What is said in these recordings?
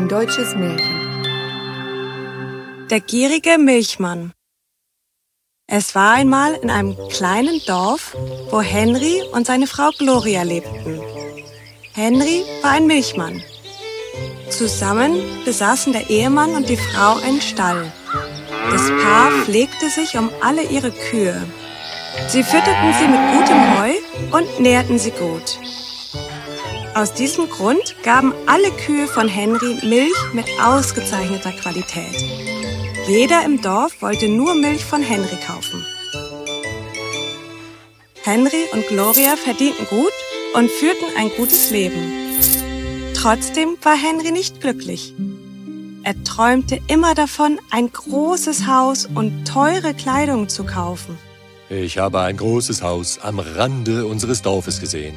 Ein deutsches Märchen. Der gierige Milchmann. Es war einmal in einem kleinen Dorf, wo Henry und seine Frau Gloria lebten. Henry war ein Milchmann. Zusammen besaßen der Ehemann und die Frau einen Stall. Das Paar pflegte sich um alle ihre Kühe. Sie fütterten sie mit gutem Heu und nährten sie gut. Aus diesem Grund gaben alle Kühe von Henry Milch mit ausgezeichneter Qualität. Jeder im Dorf wollte nur Milch von Henry kaufen. Henry und Gloria verdienten gut und führten ein gutes Leben. Trotzdem war Henry nicht glücklich. Er träumte immer davon, ein großes Haus und teure Kleidung zu kaufen. Ich habe ein großes Haus am Rande unseres Dorfes gesehen.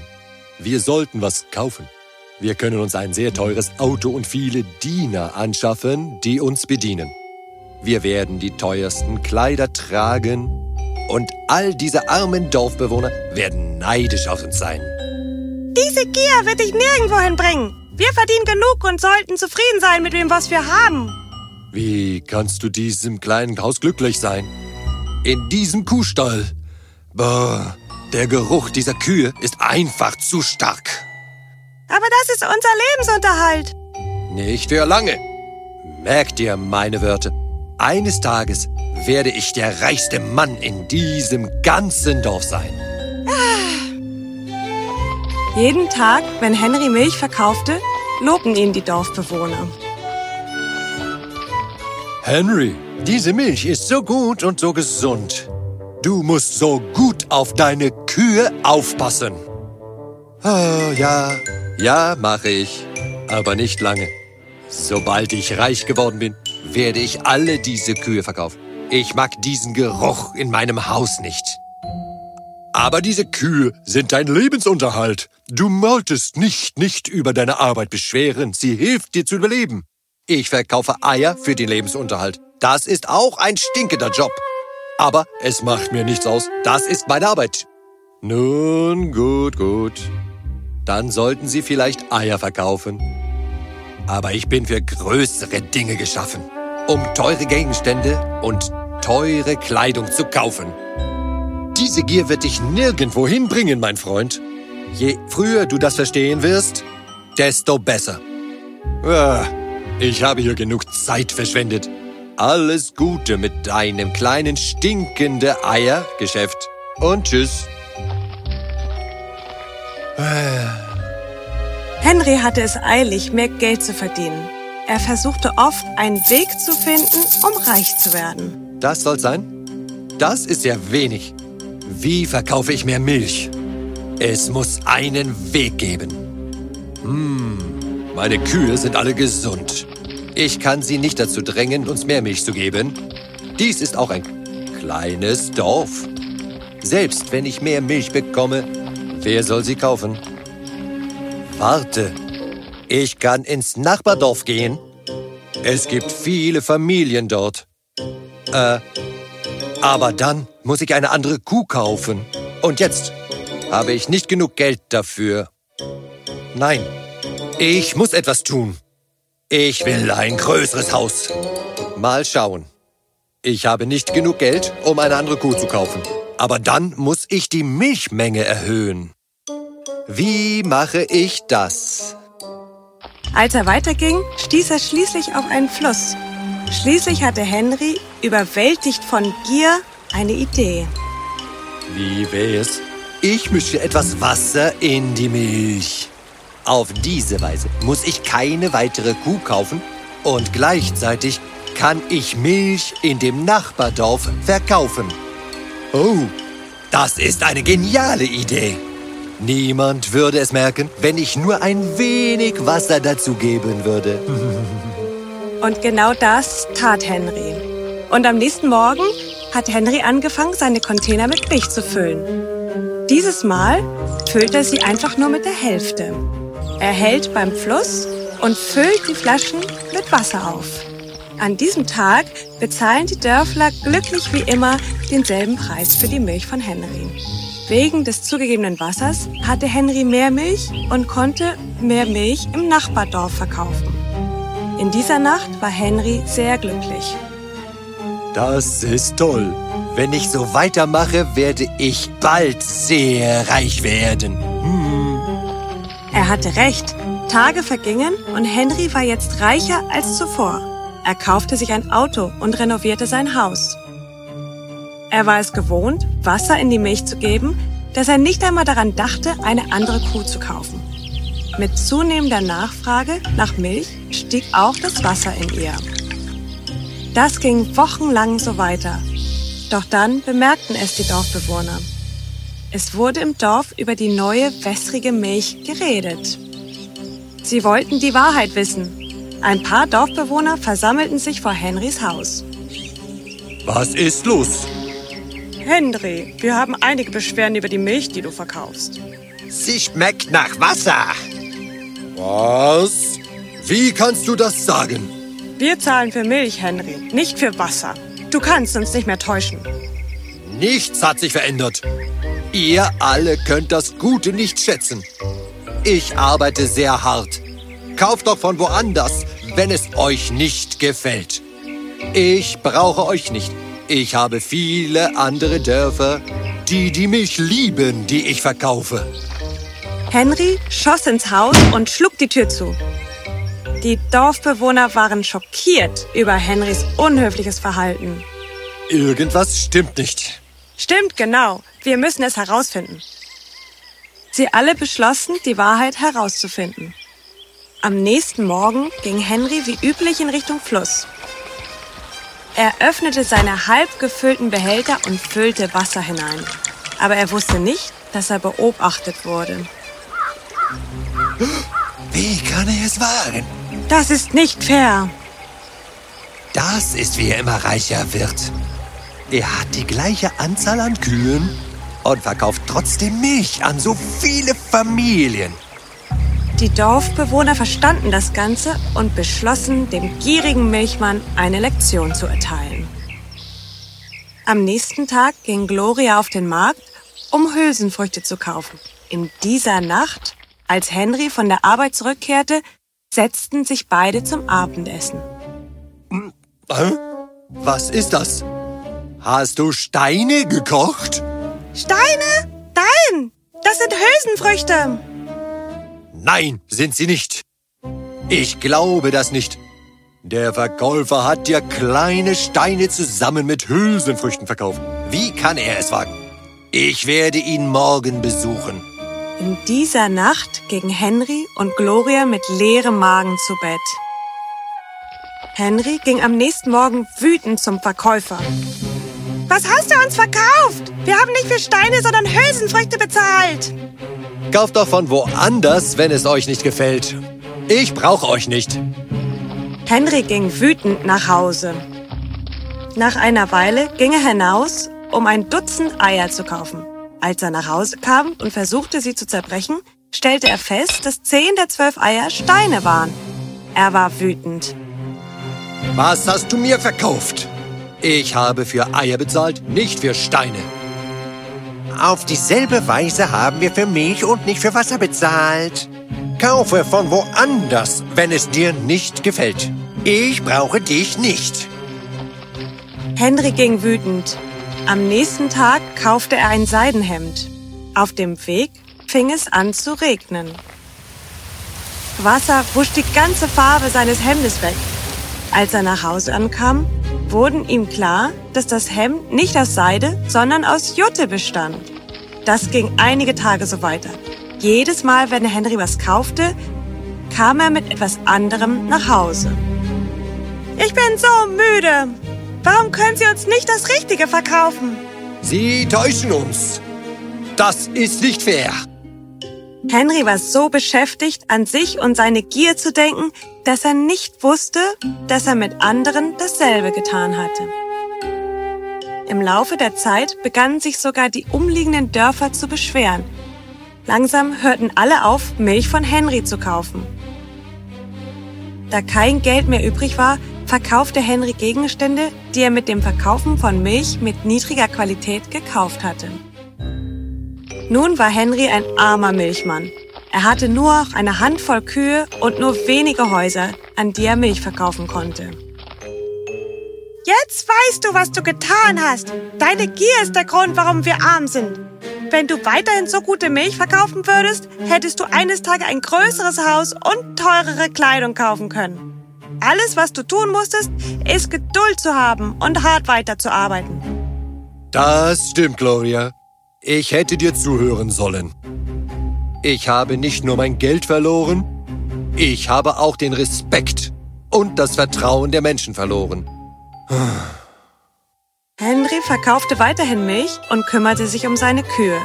Wir sollten was kaufen. Wir können uns ein sehr teures Auto und viele Diener anschaffen, die uns bedienen. Wir werden die teuersten Kleider tragen und all diese armen Dorfbewohner werden neidisch auf uns sein. Diese Gier wird dich nirgendwo hinbringen. Wir verdienen genug und sollten zufrieden sein mit dem, was wir haben. Wie kannst du diesem kleinen Haus glücklich sein? In diesem Kuhstall. Boah, der Geruch dieser Kühe ist einfach zu stark. Aber das ist unser Lebensunterhalt. Nicht für lange. Merk dir meine Wörter. Eines Tages werde ich der reichste Mann in diesem ganzen Dorf sein. Jeden Tag, wenn Henry Milch verkaufte, lobten ihn die Dorfbewohner. Henry, diese Milch ist so gut und so gesund. Du musst so gut auf deine Kühe aufpassen. Oh, ja, ja, mache ich. Aber nicht lange. Sobald ich reich geworden bin, werde ich alle diese Kühe verkaufen. Ich mag diesen Geruch in meinem Haus nicht. Aber diese Kühe sind dein Lebensunterhalt. Du solltest nicht, nicht über deine Arbeit beschweren. Sie hilft dir zu überleben. Ich verkaufe Eier für den Lebensunterhalt. Das ist auch ein stinkender Job. Aber es macht mir nichts aus. Das ist meine Arbeit. Nun, gut, gut. Dann sollten Sie vielleicht Eier verkaufen. Aber ich bin für größere Dinge geschaffen. Um teure Gegenstände und teure Kleidung zu kaufen. Diese Gier wird dich nirgendwo hinbringen, mein Freund. Je früher du das verstehen wirst, desto besser. Ich habe hier genug Zeit verschwendet. Alles Gute mit deinem kleinen stinkende Eiergeschäft. Und tschüss. Henry hatte es eilig, mehr Geld zu verdienen. Er versuchte oft, einen Weg zu finden, um reich zu werden. Das soll sein? Das ist ja wenig. Wie verkaufe ich mehr Milch? Es muss einen Weg geben. Hm, meine Kühe sind alle gesund. Ich kann sie nicht dazu drängen, uns mehr Milch zu geben. Dies ist auch ein kleines Dorf. Selbst wenn ich mehr Milch bekomme, wer soll sie kaufen? Warte, ich kann ins Nachbardorf gehen. Es gibt viele Familien dort. Äh, aber dann muss ich eine andere Kuh kaufen. Und jetzt habe ich nicht genug Geld dafür. Nein, ich muss etwas tun. Ich will ein größeres Haus. Mal schauen. Ich habe nicht genug Geld, um eine andere Kuh zu kaufen. Aber dann muss ich die Milchmenge erhöhen. Wie mache ich das? Als er weiterging, stieß er schließlich auf einen Fluss. Schließlich hatte Henry, überwältigt von Gier, eine Idee. Wie wär's? Ich mische etwas Wasser in die Milch. Auf diese Weise muss ich keine weitere Kuh kaufen und gleichzeitig kann ich Milch in dem Nachbardorf verkaufen. Oh, das ist eine geniale Idee. Niemand würde es merken, wenn ich nur ein wenig Wasser dazugeben würde. Und genau das tat Henry. Und am nächsten Morgen hat Henry angefangen, seine Container mit Milch zu füllen. Dieses Mal füllt er sie einfach nur mit der Hälfte. Er hält beim Fluss und füllt die Flaschen mit Wasser auf. An diesem Tag bezahlen die Dörfler glücklich wie immer denselben Preis für die Milch von Henry. Wegen des zugegebenen Wassers hatte Henry mehr Milch und konnte mehr Milch im Nachbardorf verkaufen. In dieser Nacht war Henry sehr glücklich. Das ist toll. Wenn ich so weitermache, werde ich bald sehr reich werden. Er hatte recht. Tage vergingen und Henry war jetzt reicher als zuvor. Er kaufte sich ein Auto und renovierte sein Haus. Er war es gewohnt, Wasser in die Milch zu geben, dass er nicht einmal daran dachte, eine andere Kuh zu kaufen. Mit zunehmender Nachfrage nach Milch stieg auch das Wasser in ihr. Das ging wochenlang so weiter. Doch dann bemerkten es die Dorfbewohner. Es wurde im Dorf über die neue wässrige Milch geredet. Sie wollten die Wahrheit wissen. Ein paar Dorfbewohner versammelten sich vor Henrys Haus. Was ist los? Henry, wir haben einige Beschwerden über die Milch, die du verkaufst. Sie schmeckt nach Wasser. Was? Wie kannst du das sagen? Wir zahlen für Milch, Henry, nicht für Wasser. Du kannst uns nicht mehr täuschen. Nichts hat sich verändert. Ihr alle könnt das Gute nicht schätzen. Ich arbeite sehr hart. Kauft doch von woanders, wenn es euch nicht gefällt. Ich brauche euch nicht. Ich habe viele andere Dörfer, die, die mich lieben, die ich verkaufe. Henry schoss ins Haus und schlug die Tür zu. Die Dorfbewohner waren schockiert über Henrys unhöfliches Verhalten. Irgendwas stimmt nicht. Stimmt, genau. Wir müssen es herausfinden. Sie alle beschlossen, die Wahrheit herauszufinden. Am nächsten Morgen ging Henry wie üblich in Richtung Fluss. Er öffnete seine halb gefüllten Behälter und füllte Wasser hinein. Aber er wusste nicht, dass er beobachtet wurde. Wie kann er es wagen? Das ist nicht fair. Das ist, wie er immer reicher wird. Er hat die gleiche Anzahl an Kühen und verkauft trotzdem Milch an so viele Familien. Die Dorfbewohner verstanden das Ganze und beschlossen, dem gierigen Milchmann eine Lektion zu erteilen. Am nächsten Tag ging Gloria auf den Markt, um Hülsenfrüchte zu kaufen. In dieser Nacht, als Henry von der Arbeit zurückkehrte, setzten sich beide zum Abendessen. Was ist das? Hast du Steine gekocht? Steine? Nein, das sind Hülsenfrüchte. Nein, sind sie nicht. Ich glaube das nicht. Der Verkäufer hat dir kleine Steine zusammen mit Hülsenfrüchten verkauft. Wie kann er es wagen? Ich werde ihn morgen besuchen. In dieser Nacht gingen Henry und Gloria mit leerem Magen zu Bett. Henry ging am nächsten Morgen wütend zum Verkäufer. Was hast du uns verkauft? Wir haben nicht für Steine, sondern Hülsenfrüchte bezahlt. Kauft doch von woanders, wenn es euch nicht gefällt. Ich brauche euch nicht. Henry ging wütend nach Hause. Nach einer Weile ging er hinaus, um ein Dutzend Eier zu kaufen. Als er nach Hause kam und versuchte, sie zu zerbrechen, stellte er fest, dass zehn der zwölf Eier Steine waren. Er war wütend. Was hast du mir verkauft? Ich habe für Eier bezahlt, nicht für Steine. Auf dieselbe Weise haben wir für Milch und nicht für Wasser bezahlt. Kaufe von woanders, wenn es dir nicht gefällt. Ich brauche dich nicht. Henry ging wütend. Am nächsten Tag kaufte er ein Seidenhemd. Auf dem Weg fing es an zu regnen. Wasser wusch die ganze Farbe seines Hemdes weg. Als er nach Hause ankam, wurden ihm klar, dass das Hemd nicht aus Seide, sondern aus Jutte bestand. Das ging einige Tage so weiter. Jedes Mal, wenn Henry was kaufte, kam er mit etwas anderem nach Hause. Ich bin so müde. Warum können Sie uns nicht das Richtige verkaufen? Sie täuschen uns. Das ist nicht fair. Henry war so beschäftigt, an sich und seine Gier zu denken, dass er nicht wusste, dass er mit anderen dasselbe getan hatte. Im Laufe der Zeit begannen sich sogar die umliegenden Dörfer zu beschweren. Langsam hörten alle auf, Milch von Henry zu kaufen. Da kein Geld mehr übrig war, verkaufte Henry Gegenstände, die er mit dem Verkaufen von Milch mit niedriger Qualität gekauft hatte. Nun war Henry ein armer Milchmann. Er hatte nur eine Handvoll Kühe und nur wenige Häuser, an die er Milch verkaufen konnte. Jetzt weißt du, was du getan hast. Deine Gier ist der Grund, warum wir arm sind. Wenn du weiterhin so gute Milch verkaufen würdest, hättest du eines Tages ein größeres Haus und teurere Kleidung kaufen können. Alles, was du tun musstest, ist Geduld zu haben und hart weiterzuarbeiten. Das stimmt, Gloria. Ich hätte dir zuhören sollen. Ich habe nicht nur mein Geld verloren, ich habe auch den Respekt und das Vertrauen der Menschen verloren. Henry verkaufte weiterhin Milch und kümmerte sich um seine Kühe.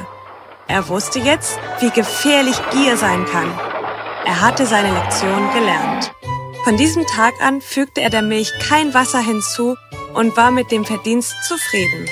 Er wusste jetzt, wie gefährlich Gier sein kann. Er hatte seine Lektion gelernt. Von diesem Tag an fügte er der Milch kein Wasser hinzu und war mit dem Verdienst zufrieden.